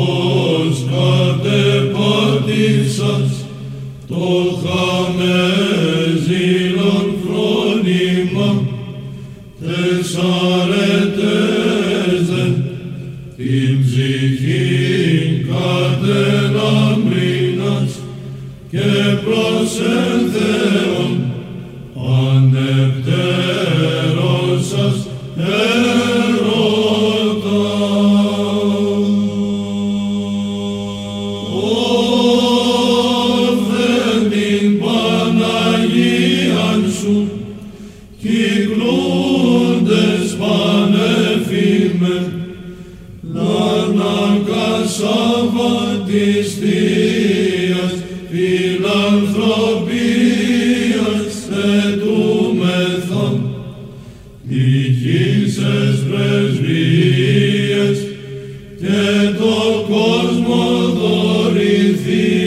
Παναγός κατεπάτησας το χαμέζιλον φρόνημα. Τες αρετές την ψυχήν κατελαμπρίνας και προς εν Θεόν κυκλούντες πανεφήμε Λανακασάβα της Θείας φιλανθρωπίας ετούμεθα νικήσες πρεσβείες και το κόσμο δωρηθείς